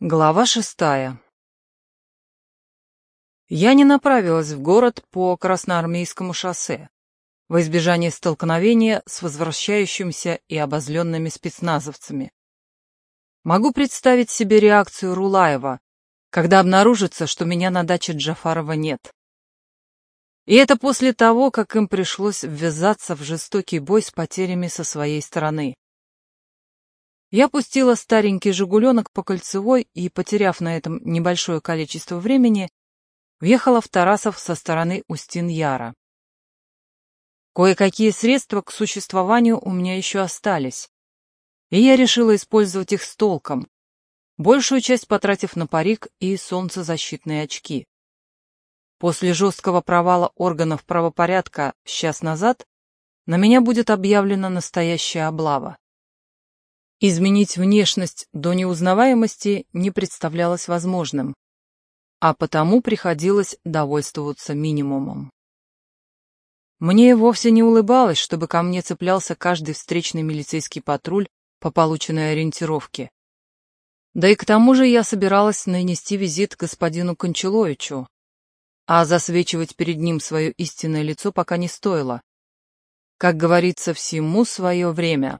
Глава шестая. Я не направилась в город по Красноармейскому шоссе, во избежание столкновения с возвращающимся и обозленными спецназовцами. Могу представить себе реакцию Рулаева, когда обнаружится, что меня на даче Джафарова нет. И это после того, как им пришлось ввязаться в жестокий бой с потерями со своей стороны. Я пустила старенький «Жигуленок» по кольцевой и, потеряв на этом небольшое количество времени, въехала в Тарасов со стороны Устин-Яра. Кое-какие средства к существованию у меня еще остались, и я решила использовать их с толком, большую часть потратив на парик и солнцезащитные очки. После жесткого провала органов правопорядка час назад на меня будет объявлена настоящая облава. Изменить внешность до неузнаваемости не представлялось возможным, а потому приходилось довольствоваться минимумом. Мне вовсе не улыбалось, чтобы ко мне цеплялся каждый встречный милицейский патруль по полученной ориентировке. Да и к тому же я собиралась нанести визит господину Кончаловичу, а засвечивать перед ним свое истинное лицо пока не стоило. Как говорится, всему свое время.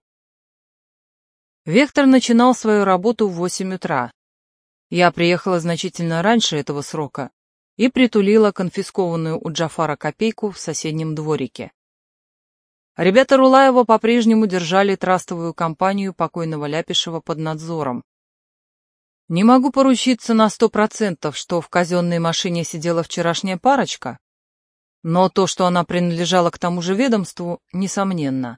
Вектор начинал свою работу в 8 утра. Я приехала значительно раньше этого срока и притулила конфискованную у Джафара копейку в соседнем дворике. Ребята Рулаева по-прежнему держали трастовую компанию покойного Ляпишева под надзором. Не могу поручиться на сто процентов, что в казенной машине сидела вчерашняя парочка, но то, что она принадлежала к тому же ведомству, несомненно.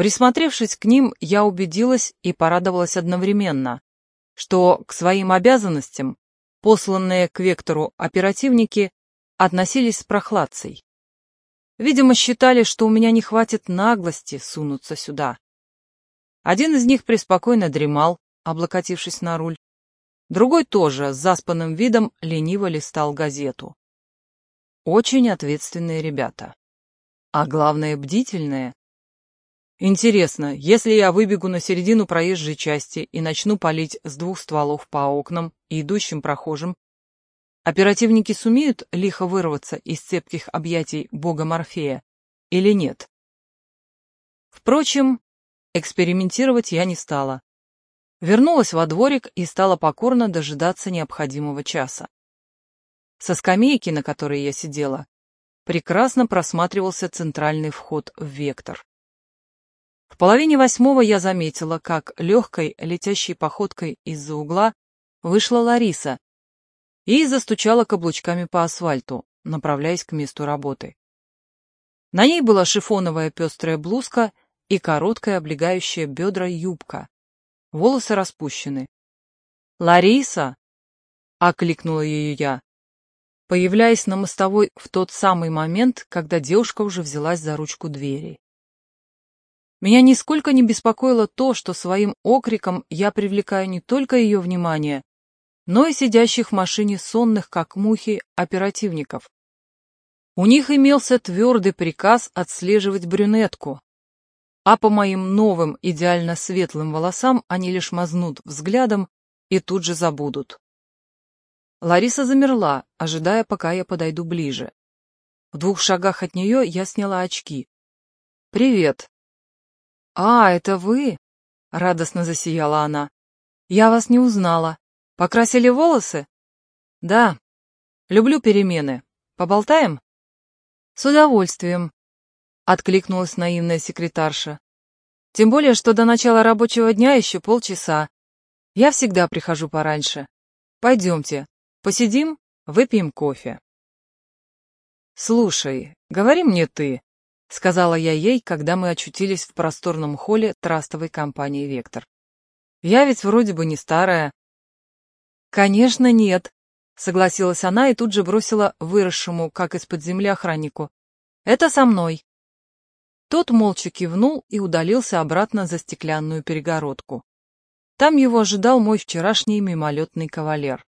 Присмотревшись к ним, я убедилась и порадовалась одновременно, что к своим обязанностям посланные к Вектору оперативники относились с прохладцей. Видимо, считали, что у меня не хватит наглости сунуться сюда. Один из них преспокойно дремал, облокотившись на руль. Другой тоже с заспанным видом лениво листал газету. Очень ответственные ребята. А главное, бдительные, Интересно, если я выбегу на середину проезжей части и начну палить с двух стволов по окнам и идущим прохожим, оперативники сумеют лихо вырваться из цепких объятий бога Морфея или нет? Впрочем, экспериментировать я не стала. Вернулась во дворик и стала покорно дожидаться необходимого часа. Со скамейки, на которой я сидела, прекрасно просматривался центральный вход в вектор. В половине восьмого я заметила, как легкой, летящей походкой из-за угла вышла Лариса и застучала каблучками по асфальту, направляясь к месту работы. На ней была шифоновая пестрая блузка и короткая облегающая бедра юбка. Волосы распущены. «Лариса!» — окликнула ее я, появляясь на мостовой в тот самый момент, когда девушка уже взялась за ручку двери. Меня нисколько не беспокоило то, что своим окриком я привлекаю не только ее внимание, но и сидящих в машине сонных, как мухи, оперативников. У них имелся твердый приказ отслеживать брюнетку, а по моим новым идеально светлым волосам они лишь мазнут взглядом и тут же забудут. Лариса замерла, ожидая, пока я подойду ближе. В двух шагах от нее я сняла очки. «Привет», «А, это вы?» — радостно засияла она. «Я вас не узнала. Покрасили волосы?» «Да. Люблю перемены. Поболтаем?» «С удовольствием», — откликнулась наивная секретарша. «Тем более, что до начала рабочего дня еще полчаса. Я всегда прихожу пораньше. Пойдемте, посидим, выпьем кофе». «Слушай, говори мне ты», сказала я ей, когда мы очутились в просторном холле трастовой компании «Вектор». «Я ведь вроде бы не старая». «Конечно нет», — согласилась она и тут же бросила выросшему, как из-под земли, охраннику. «Это со мной». Тот молча кивнул и удалился обратно за стеклянную перегородку. Там его ожидал мой вчерашний мимолетный кавалер.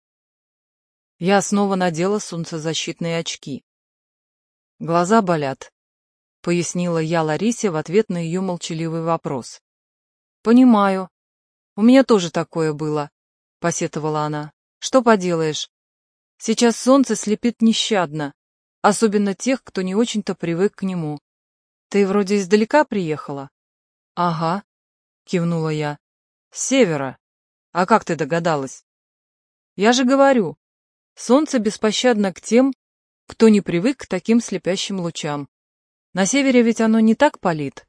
Я снова надела солнцезащитные очки. Глаза болят, — пояснила я Ларисе в ответ на ее молчаливый вопрос. «Понимаю. У меня тоже такое было», — посетовала она. «Что поделаешь? Сейчас солнце слепит нещадно, особенно тех, кто не очень-то привык к нему. Ты вроде издалека приехала?» «Ага», — кивнула я. «С севера. А как ты догадалась?» «Я же говорю, солнце беспощадно к тем, кто не привык к таким слепящим лучам. На севере ведь оно не так палит.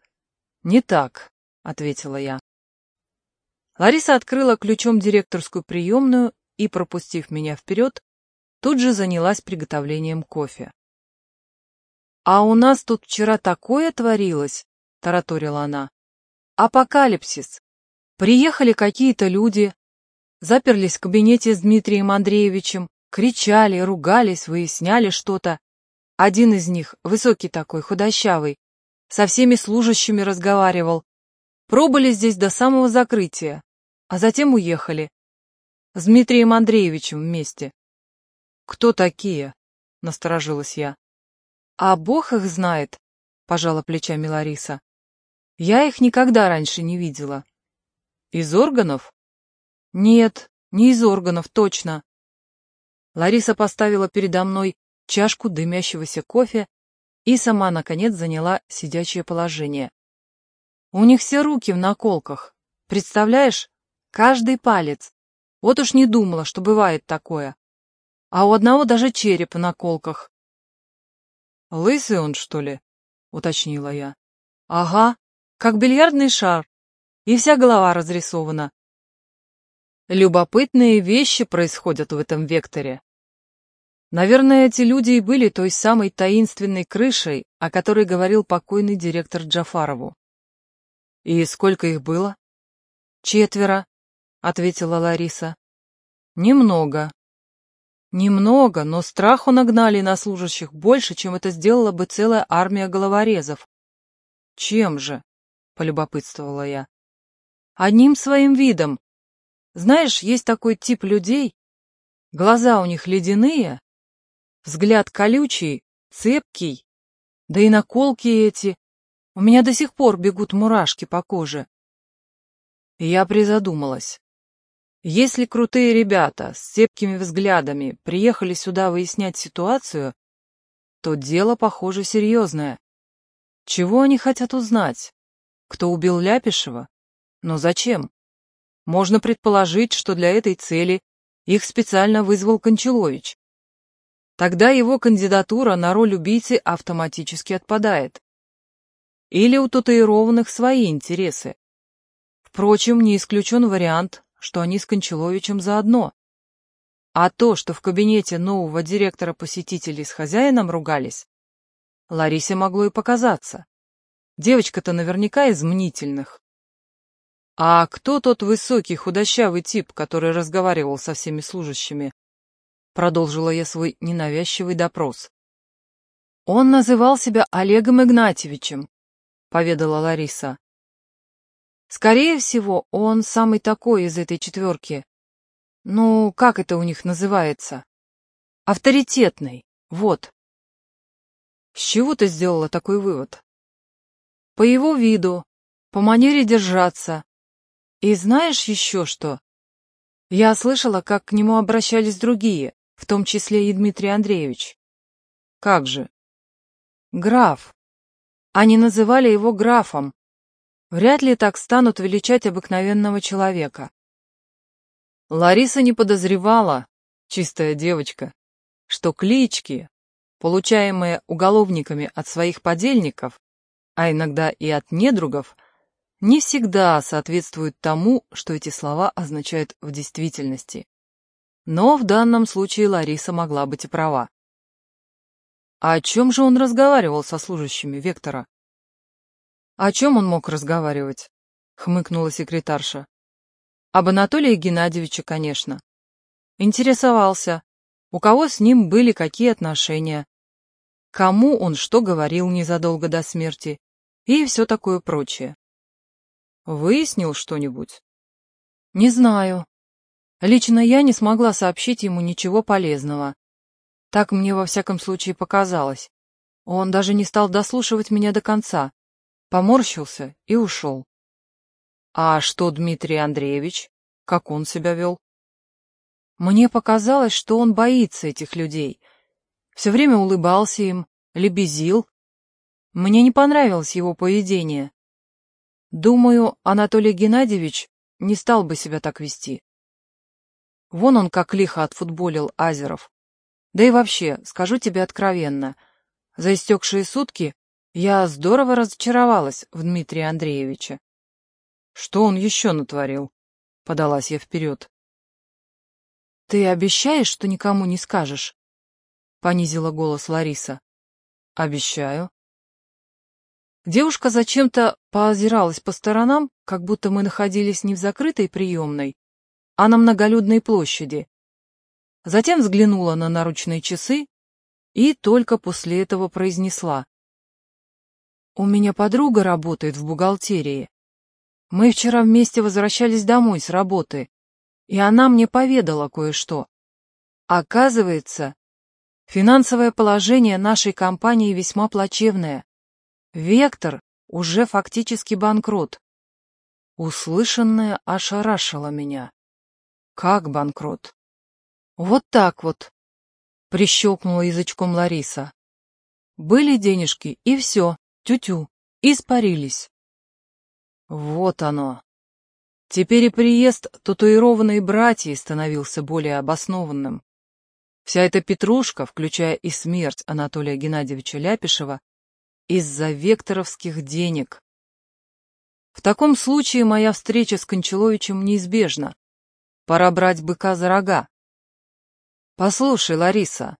Не так, ответила я. Лариса открыла ключом директорскую приемную и, пропустив меня вперед, тут же занялась приготовлением кофе. «А у нас тут вчера такое творилось», — тараторила она. «Апокалипсис. Приехали какие-то люди, заперлись в кабинете с Дмитрием Андреевичем, кричали, ругались, выясняли что-то. Один из них, высокий такой, худощавый, со всеми служащими разговаривал. Пробыли здесь до самого закрытия, а затем уехали. С Дмитрием Андреевичем вместе. «Кто такие?» — насторожилась я. «А бог их знает», — пожала плечами Лариса. «Я их никогда раньше не видела». «Из органов?» «Нет, не из органов, точно». Лариса поставила передо мной чашку дымящегося кофе и сама, наконец, заняла сидячее положение. У них все руки в наколках. Представляешь? Каждый палец. Вот уж не думала, что бывает такое. А у одного даже череп в наколках. «Лысый он, что ли?» — уточнила я. «Ага, как бильярдный шар. И вся голова разрисована». Любопытные вещи происходят в этом векторе. Наверное, эти люди и были той самой таинственной крышей, о которой говорил покойный директор Джафарову. И сколько их было? Четверо, ответила Лариса. Немного. Немного, но страху нагнали на служащих больше, чем это сделала бы целая армия головорезов. Чем же? полюбопытствовала я. Одним своим видом. Знаешь, есть такой тип людей, глаза у них ледяные, Взгляд колючий, цепкий. Да и наколки эти. У меня до сих пор бегут мурашки по коже. Я призадумалась. Если крутые ребята с цепкими взглядами приехали сюда выяснять ситуацию, то дело, похоже, серьезное. Чего они хотят узнать? Кто убил Ляпишева? Но зачем? Можно предположить, что для этой цели их специально вызвал Кончалович. Тогда его кандидатура на роль убийцы автоматически отпадает. Или у татуированных свои интересы. Впрочем, не исключен вариант, что они с Кончаловичем заодно. А то, что в кабинете нового директора посетителей с хозяином ругались, Ларисе могло и показаться. Девочка-то наверняка из мнительных. А кто тот высокий худощавый тип, который разговаривал со всеми служащими Продолжила я свой ненавязчивый допрос. «Он называл себя Олегом Игнатьевичем», — поведала Лариса. «Скорее всего, он самый такой из этой четверки. Ну, как это у них называется? Авторитетный, вот». «С чего ты сделала такой вывод?» «По его виду, по манере держаться. И знаешь еще что?» Я слышала, как к нему обращались другие в том числе и Дмитрий Андреевич. Как же? Граф. Они называли его графом. Вряд ли так станут величать обыкновенного человека. Лариса не подозревала, чистая девочка, что клички, получаемые уголовниками от своих подельников, а иногда и от недругов, не всегда соответствуют тому, что эти слова означают в действительности. Но в данном случае Лариса могла быть и права. А о чем же он разговаривал со служащими Вектора? О чем он мог разговаривать? Хмыкнула секретарша. Об Анатолии Геннадьевиче, конечно. Интересовался, у кого с ним были какие отношения, кому он что говорил незадолго до смерти и все такое прочее. Выяснил что-нибудь? Не знаю, Лично я не смогла сообщить ему ничего полезного. Так мне во всяком случае показалось. Он даже не стал дослушивать меня до конца, поморщился и ушел. А что Дмитрий Андреевич? Как он себя вел? Мне показалось, что он боится этих людей. Все время улыбался им, лебезил. Мне не понравилось его поведение. Думаю, Анатолий Геннадьевич не стал бы себя так вести. Вон он как лихо отфутболил Азеров. Да и вообще, скажу тебе откровенно, за истекшие сутки я здорово разочаровалась в Дмитрия Андреевича. Что он еще натворил? Подалась я вперед. Ты обещаешь, что никому не скажешь? Понизила голос Лариса. Обещаю. Девушка зачем-то поозиралась по сторонам, как будто мы находились не в закрытой приемной, а на многолюдной площади. Затем взглянула на наручные часы и только после этого произнесла. «У меня подруга работает в бухгалтерии. Мы вчера вместе возвращались домой с работы, и она мне поведала кое-что. Оказывается, финансовое положение нашей компании весьма плачевное. Вектор уже фактически банкрот. Услышанное ошарашило меня. «Как банкрот?» «Вот так вот», — прищелкнула язычком Лариса. «Были денежки, и все, тю-тю, испарились». «Вот оно», Теперь и приезд татуированной братьей становился более обоснованным. Вся эта петрушка, включая и смерть Анатолия Геннадьевича Ляпишева, из-за векторовских денег. В таком случае моя встреча с Кончаловичем неизбежна, Пора брать быка за рога. Послушай, Лариса,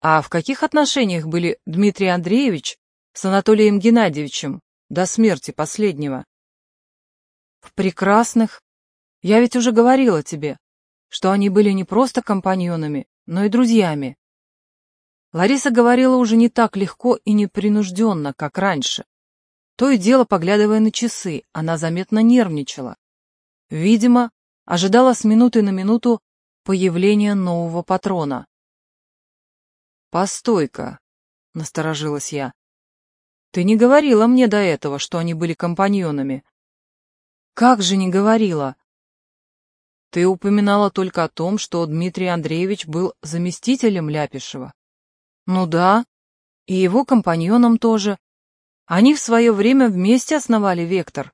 а в каких отношениях были Дмитрий Андреевич с Анатолием Геннадьевичем до смерти последнего? В прекрасных. Я ведь уже говорила тебе, что они были не просто компаньонами, но и друзьями. Лариса говорила уже не так легко и непринужденно, как раньше. То и дело, поглядывая на часы, она заметно нервничала. Видимо, ожидала с минуты на минуту появления нового патрона. «Постой-ка», — насторожилась я. «Ты не говорила мне до этого, что они были компаньонами». «Как же не говорила?» «Ты упоминала только о том, что Дмитрий Андреевич был заместителем Ляпишева». «Ну да, и его компаньоном тоже. Они в свое время вместе основали «Вектор».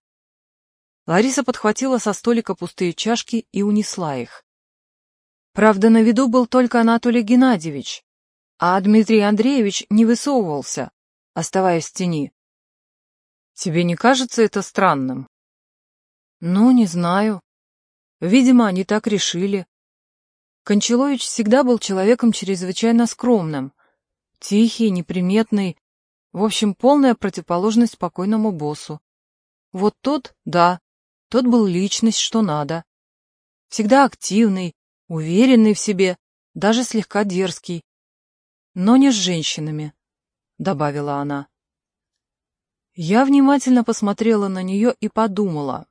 Лариса подхватила со столика пустые чашки и унесла их. Правда, на виду был только Анатолий Геннадьевич, а Дмитрий Андреевич не высовывался, оставаясь в тени. Тебе не кажется это странным? Ну, не знаю. Видимо, они так решили. Кончалович всегда был человеком чрезвычайно скромным, тихий, неприметный, в общем, полная противоположность покойному боссу. Вот тот, да, тот был личность, что надо. Всегда активный, уверенный в себе, даже слегка дерзкий. Но не с женщинами, — добавила она. Я внимательно посмотрела на нее и подумала,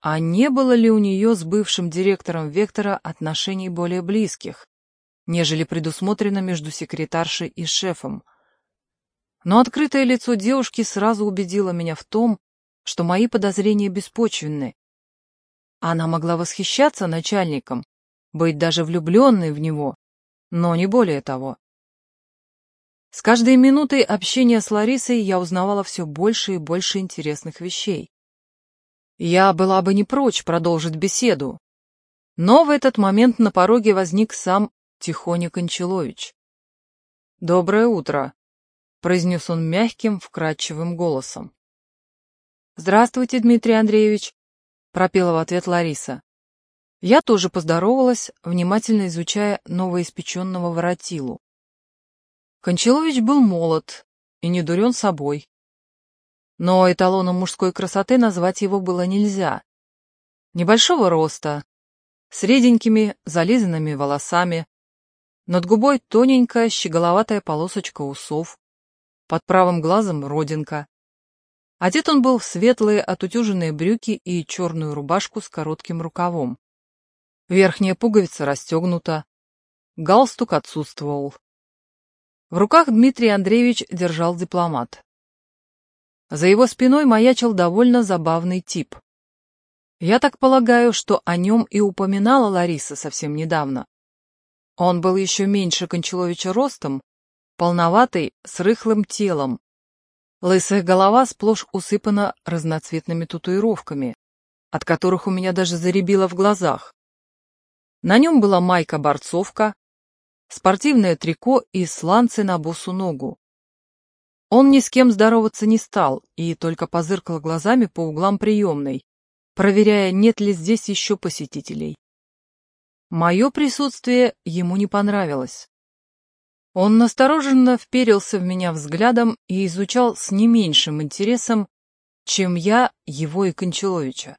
а не было ли у нее с бывшим директором Вектора отношений более близких, нежели предусмотрено между секретаршей и шефом. Но открытое лицо девушки сразу убедило меня в том, что мои подозрения беспочвенны. Она могла восхищаться начальником, быть даже влюбленной в него, но не более того. С каждой минутой общения с Ларисой я узнавала все больше и больше интересных вещей. Я была бы не прочь продолжить беседу, но в этот момент на пороге возник сам Тихоня Кончалович. «Доброе утро», — произнес он мягким, вкрадчивым голосом. «Здравствуйте, Дмитрий Андреевич!» — пропела в ответ Лариса. Я тоже поздоровалась, внимательно изучая новоиспеченного воротилу. Кончалович был молод и не дурен собой. Но эталоном мужской красоты назвать его было нельзя. Небольшого роста, с реденькими зализанными волосами, над губой тоненькая щеголоватая полосочка усов, под правым глазом родинка. Одет он был в светлые отутюженные брюки и черную рубашку с коротким рукавом. Верхняя пуговица расстегнута, галстук отсутствовал. В руках Дмитрий Андреевич держал дипломат. За его спиной маячил довольно забавный тип. Я так полагаю, что о нем и упоминала Лариса совсем недавно. Он был еще меньше Кончаловича ростом, полноватый, с рыхлым телом, Лысая голова сплошь усыпана разноцветными татуировками, от которых у меня даже заребило в глазах. На нем была майка-борцовка, спортивное трико и сланцы на босу ногу. Он ни с кем здороваться не стал и только позыркал глазами по углам приемной, проверяя, нет ли здесь еще посетителей. Мое присутствие ему не понравилось. Он настороженно вперился в меня взглядом и изучал с не меньшим интересом, чем я его и Кончаловича.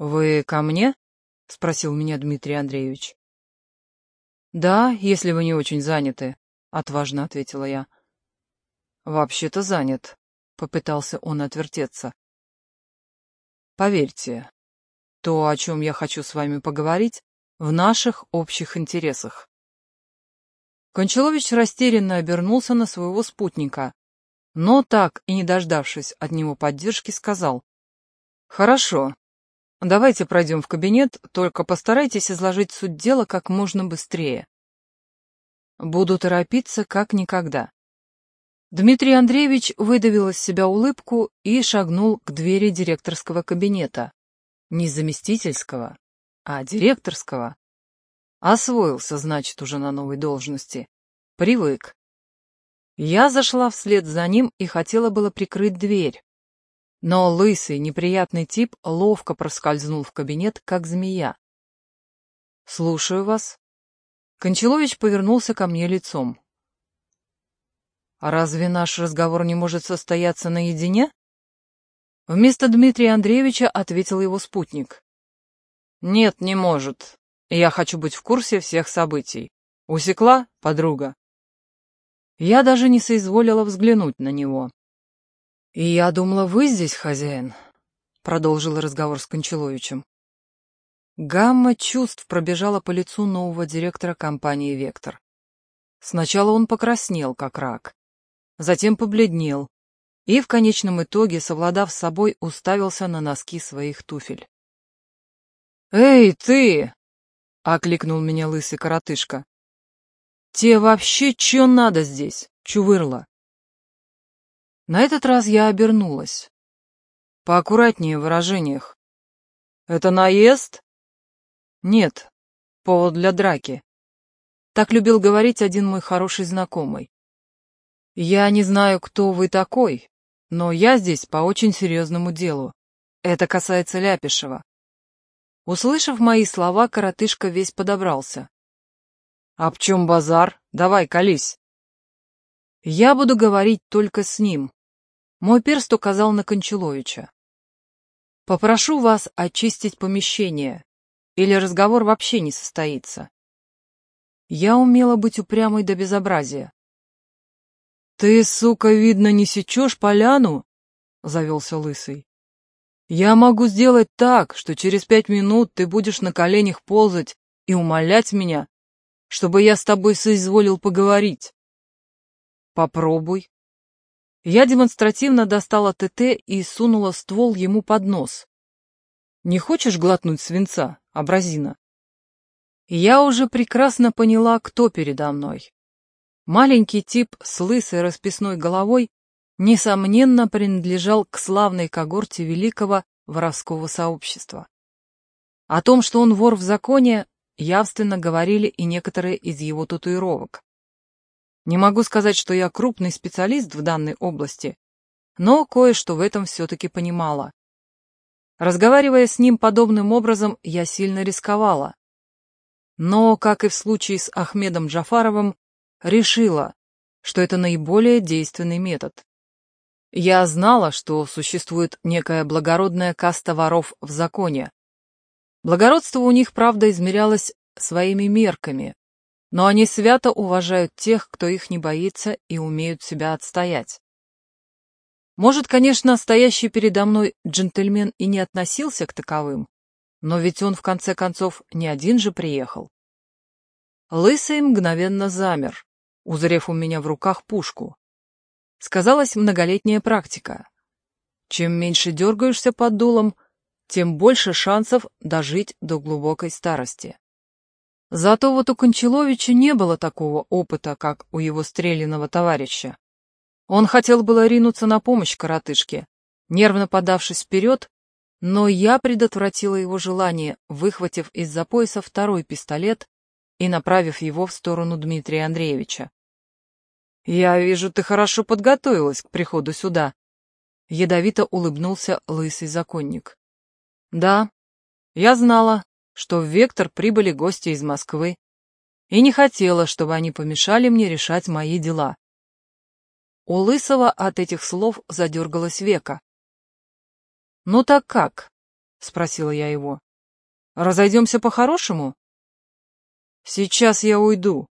«Вы ко мне?» — спросил меня Дмитрий Андреевич. «Да, если вы не очень заняты», — отважно ответила я. «Вообще-то занят», — попытался он отвертеться. «Поверьте, то, о чем я хочу с вами поговорить, в наших общих интересах. Кончалович растерянно обернулся на своего спутника, но так и не дождавшись от него поддержки, сказал. «Хорошо. Давайте пройдем в кабинет, только постарайтесь изложить суть дела как можно быстрее». «Буду торопиться как никогда». Дмитрий Андреевич выдавил из себя улыбку и шагнул к двери директорского кабинета. Не заместительского, а директорского. Освоился, значит, уже на новой должности. Привык. Я зашла вслед за ним и хотела было прикрыть дверь. Но лысый, неприятный тип ловко проскользнул в кабинет, как змея. «Слушаю вас». Кончалович повернулся ко мне лицом. А «Разве наш разговор не может состояться наедине?» Вместо Дмитрия Андреевича ответил его спутник. «Нет, не может и я хочу быть в курсе всех событий. Усекла, подруга?» Я даже не соизволила взглянуть на него. «И я думала, вы здесь хозяин», — продолжил разговор с Кончаловичем. Гамма чувств пробежала по лицу нового директора компании «Вектор». Сначала он покраснел, как рак, затем побледнел и в конечном итоге, совладав с собой, уставился на носки своих туфель. «Эй, ты!» — окликнул меня лысый коротышка. Те вообще чё надо здесь, чувырла?» На этот раз я обернулась. Поаккуратнее в выражениях. «Это наезд?» «Нет, повод для драки». Так любил говорить один мой хороший знакомый. «Я не знаю, кто вы такой, но я здесь по очень серьезному делу. Это касается Ляпишева. Услышав мои слова, коротышка весь подобрался. «А в чем базар? Давай, колись!» «Я буду говорить только с ним», — мой перст указал на Кончаловича. «Попрошу вас очистить помещение, или разговор вообще не состоится». Я умела быть упрямой до безобразия. «Ты, сука, видно, не сечешь поляну?» — завелся лысый. Я могу сделать так, что через пять минут ты будешь на коленях ползать и умолять меня, чтобы я с тобой соизволил поговорить. Попробуй. Я демонстративно достала ТТ и сунула ствол ему под нос. Не хочешь глотнуть свинца, абразина? Я уже прекрасно поняла, кто передо мной. Маленький тип с лысой расписной головой несомненно принадлежал к славной когорте великого воровского сообщества. О том, что он вор в законе, явственно говорили и некоторые из его татуировок. Не могу сказать, что я крупный специалист в данной области, но кое-что в этом все-таки понимала. Разговаривая с ним подобным образом, я сильно рисковала. Но, как и в случае с Ахмедом Джафаровым, решила, что это наиболее действенный метод. Я знала, что существует некая благородная каста воров в законе. Благородство у них, правда, измерялось своими мерками, но они свято уважают тех, кто их не боится и умеют себя отстоять. Может, конечно, стоящий передо мной джентльмен и не относился к таковым, но ведь он, в конце концов, не один же приехал. Лысый мгновенно замер, узрев у меня в руках пушку сказалась многолетняя практика. Чем меньше дергаешься под дулом, тем больше шансов дожить до глубокой старости. Зато вот у Кончаловича не было такого опыта, как у его стрелянного товарища. Он хотел было ринуться на помощь коротышке, нервно подавшись вперед, но я предотвратила его желание, выхватив из-за пояса второй пистолет и направив его в сторону Дмитрия Андреевича. «Я вижу, ты хорошо подготовилась к приходу сюда», — ядовито улыбнулся лысый законник. «Да, я знала, что в Вектор прибыли гости из Москвы, и не хотела, чтобы они помешали мне решать мои дела». У Лысого от этих слов задергалось века. «Ну так как?» — спросила я его. «Разойдемся по-хорошему?» «Сейчас я уйду»,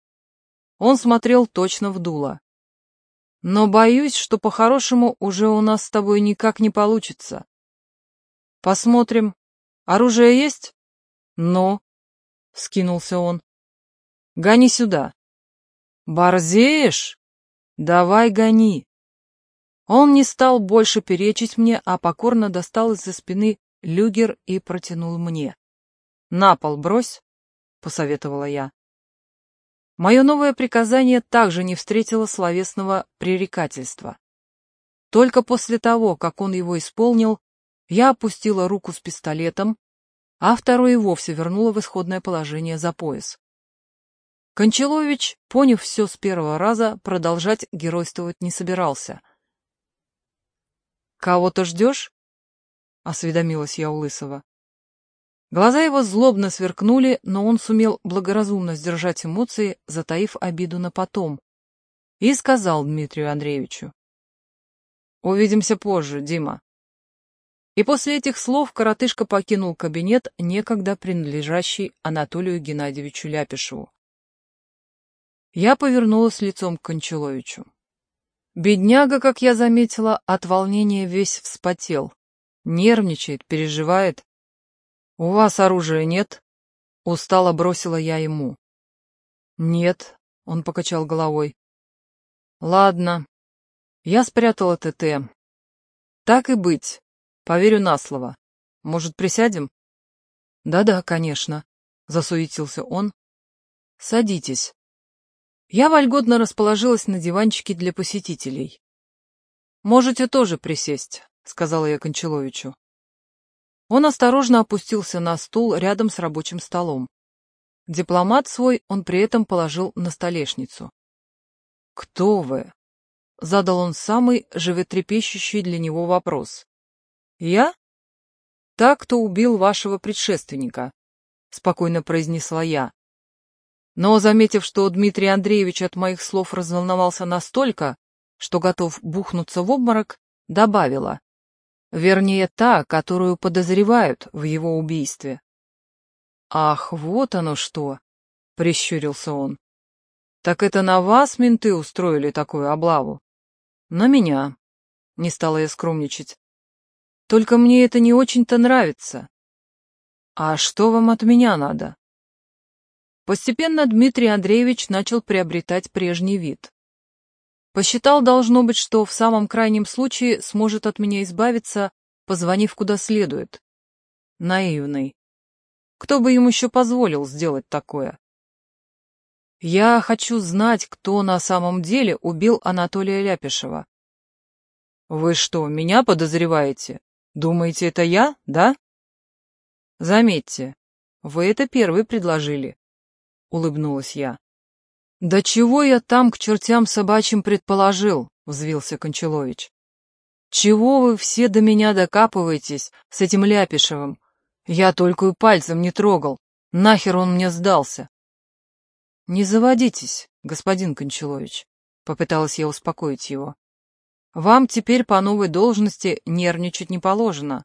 он смотрел точно в дуло. «Но боюсь, что по-хорошему уже у нас с тобой никак не получится. Посмотрим. Оружие есть?» Но, — вскинулся он. «Гони сюда». «Борзеешь? Давай гони». Он не стал больше перечить мне, а покорно достал из-за спины люгер и протянул мне. «На пол брось», — посоветовала я. Мое новое приказание также не встретило словесного пререкательства. Только после того, как он его исполнил, я опустила руку с пистолетом, а второй и вовсе вернула в исходное положение за пояс. Кончалович, поняв все с первого раза, продолжать геройствовать не собирался. «Кого-то ждешь?» — осведомилась я у Лысого. Глаза его злобно сверкнули, но он сумел благоразумно сдержать эмоции, затаив обиду на потом, и сказал Дмитрию Андреевичу. «Увидимся позже, Дима». И после этих слов коротышка покинул кабинет, некогда принадлежащий Анатолию Геннадьевичу Ляпишеву. Я повернулась лицом к Кончаловичу. Бедняга, как я заметила, от волнения весь вспотел, нервничает, переживает, «У вас оружия нет?» — устало бросила я ему. «Нет», — он покачал головой. «Ладно». Я спрятала ТТ. «Так и быть. Поверю на слово. Может, присядем?» «Да-да, конечно», — засуетился он. «Садитесь». Я вольготно расположилась на диванчике для посетителей. «Можете тоже присесть», — сказала я Кончаловичу. Он осторожно опустился на стул рядом с рабочим столом. Дипломат свой он при этом положил на столешницу. «Кто вы?» — задал он самый животрепещущий для него вопрос. «Я?» «Так, кто убил вашего предшественника», — спокойно произнесла я. Но, заметив, что Дмитрий Андреевич от моих слов разволновался настолько, что готов бухнуться в обморок, добавила. Вернее, та, которую подозревают в его убийстве. «Ах, вот оно что!» — прищурился он. «Так это на вас менты устроили такую облаву?» «На меня», — не стала я скромничать. «Только мне это не очень-то нравится». «А что вам от меня надо?» Постепенно Дмитрий Андреевич начал приобретать прежний вид. Посчитал, должно быть, что в самом крайнем случае сможет от меня избавиться, позвонив куда следует. Наивный. Кто бы им еще позволил сделать такое? Я хочу знать, кто на самом деле убил Анатолия Ляпишева. Вы что, меня подозреваете? Думаете, это я, да? Заметьте, вы это первый предложили, улыбнулась я. «Да чего я там к чертям собачьим предположил?» — взвился Кончалович. «Чего вы все до меня докапываетесь с этим Ляпишевым? Я только и пальцем не трогал. Нахер он мне сдался?» «Не заводитесь, господин Кончалович», — попыталась я успокоить его. «Вам теперь по новой должности нервничать не положено.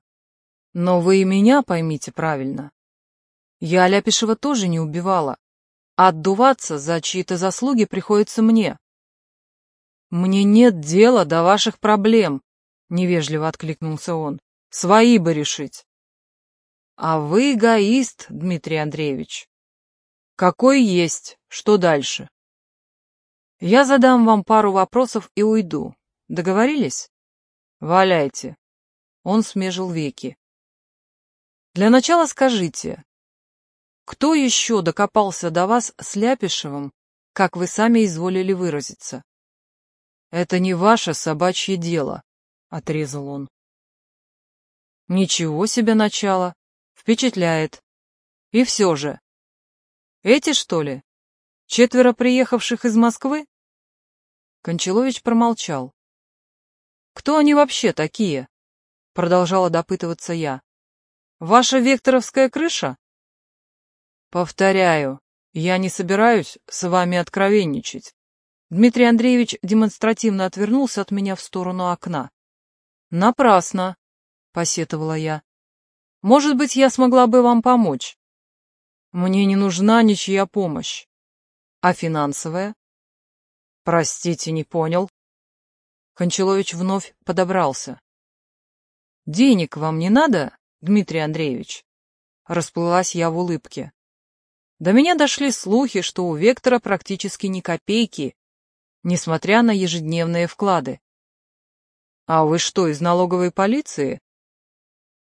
Но вы и меня поймите правильно. Я Ляпишева тоже не убивала отдуваться за чьи-то заслуги приходится мне. «Мне нет дела до ваших проблем», — невежливо откликнулся он. «Свои бы решить». «А вы эгоист, Дмитрий Андреевич». «Какой есть? Что дальше?» «Я задам вам пару вопросов и уйду. Договорились?» «Валяйте». Он смежил веки. «Для начала скажите, кто еще докопался до вас с Ляпишевым, как вы сами изволили выразиться? Это не ваше собачье дело, отрезал он. Ничего себе начало. Впечатляет. И все же. Эти, что ли? Четверо приехавших из Москвы? Кончалович промолчал. Кто они вообще такие? Продолжала допытываться я. Ваша векторовская крыша? Повторяю, я не собираюсь с вами откровенничать. Дмитрий Андреевич демонстративно отвернулся от меня в сторону окна. Напрасно, посетовала я. Может быть, я смогла бы вам помочь. Мне не нужна ничья помощь. А финансовая? Простите, не понял. Кончалович вновь подобрался. Денег вам не надо, Дмитрий Андреевич? Расплылась я в улыбке. До меня дошли слухи, что у Вектора практически ни копейки, несмотря на ежедневные вклады. «А вы что, из налоговой полиции?»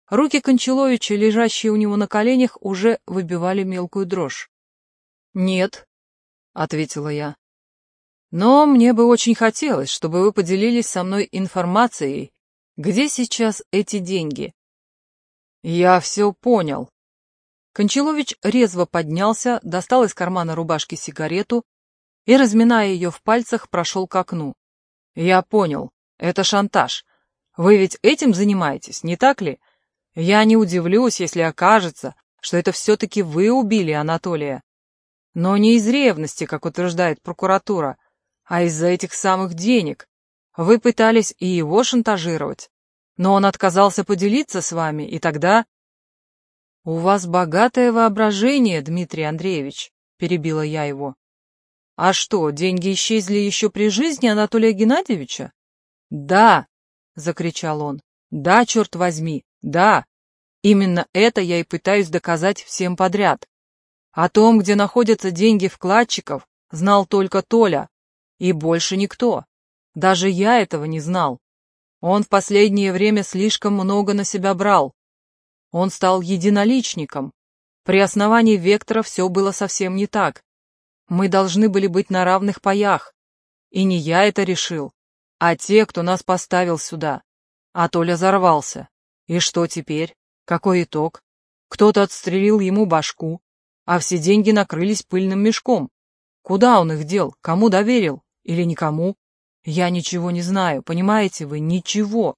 Руки Кончаловича, лежащие у него на коленях, уже выбивали мелкую дрожь. «Нет», — ответила я. «Но мне бы очень хотелось, чтобы вы поделились со мной информацией, где сейчас эти деньги?» «Я все понял», Кончалович резво поднялся, достал из кармана рубашки сигарету и, разминая ее в пальцах, прошел к окну. «Я понял. Это шантаж. Вы ведь этим занимаетесь, не так ли? Я не удивлюсь, если окажется, что это все-таки вы убили Анатолия. Но не из ревности, как утверждает прокуратура, а из-за этих самых денег. Вы пытались и его шантажировать, но он отказался поделиться с вами, и тогда «У вас богатое воображение, Дмитрий Андреевич», — перебила я его. «А что, деньги исчезли еще при жизни Анатолия Геннадьевича?» «Да!» — закричал он. «Да, черт возьми, да! Именно это я и пытаюсь доказать всем подряд. О том, где находятся деньги вкладчиков, знал только Толя, и больше никто. Даже я этого не знал. Он в последнее время слишком много на себя брал, он стал единоличником. При основании вектора все было совсем не так. Мы должны были быть на равных паях. И не я это решил, а те, кто нас поставил сюда. А Толя взорвался. И что теперь? Какой итог? Кто-то отстрелил ему башку, а все деньги накрылись пыльным мешком. Куда он их дел? Кому доверил? Или никому? Я ничего не знаю, понимаете вы, ничего.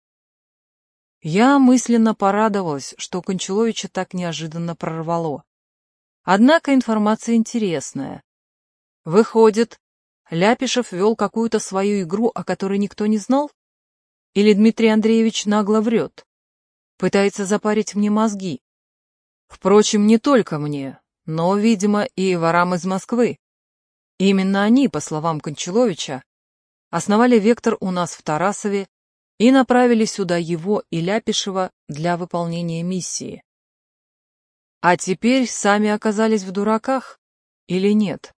Я мысленно порадовалась, что Кончаловича так неожиданно прорвало. Однако информация интересная. Выходит, Ляпишев вел какую-то свою игру, о которой никто не знал? Или Дмитрий Андреевич нагло врет? Пытается запарить мне мозги. Впрочем, не только мне, но, видимо, и ворам из Москвы. Именно они, по словам Кончаловича, основали «Вектор» у нас в Тарасове и направили сюда его и Ляпишева для выполнения миссии. А теперь сами оказались в дураках или нет?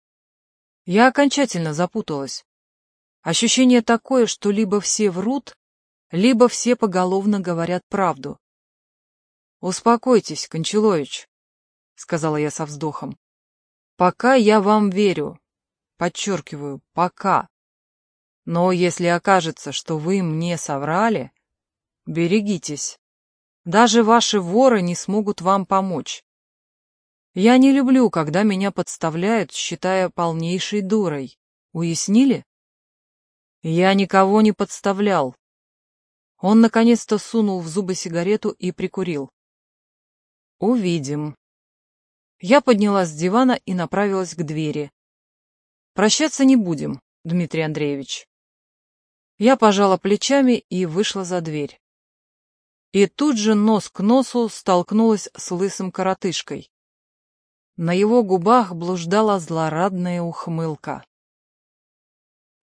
Я окончательно запуталась. Ощущение такое, что либо все врут, либо все поголовно говорят правду. «Успокойтесь, Кончалович», — сказала я со вздохом. «Пока я вам верю. Подчеркиваю, пока. Но если окажется, что вы мне соврали, берегитесь. Даже ваши воры не смогут вам помочь. Я не люблю, когда меня подставляют, считая полнейшей дурой. Уяснили? Я никого не подставлял. Он наконец-то сунул в зубы сигарету и прикурил. Увидим. Я поднялась с дивана и направилась к двери. Прощаться не будем, Дмитрий Андреевич. Я пожала плечами и вышла за дверь. И тут же нос к носу столкнулась с лысым коротышкой. На его губах блуждала злорадная ухмылка.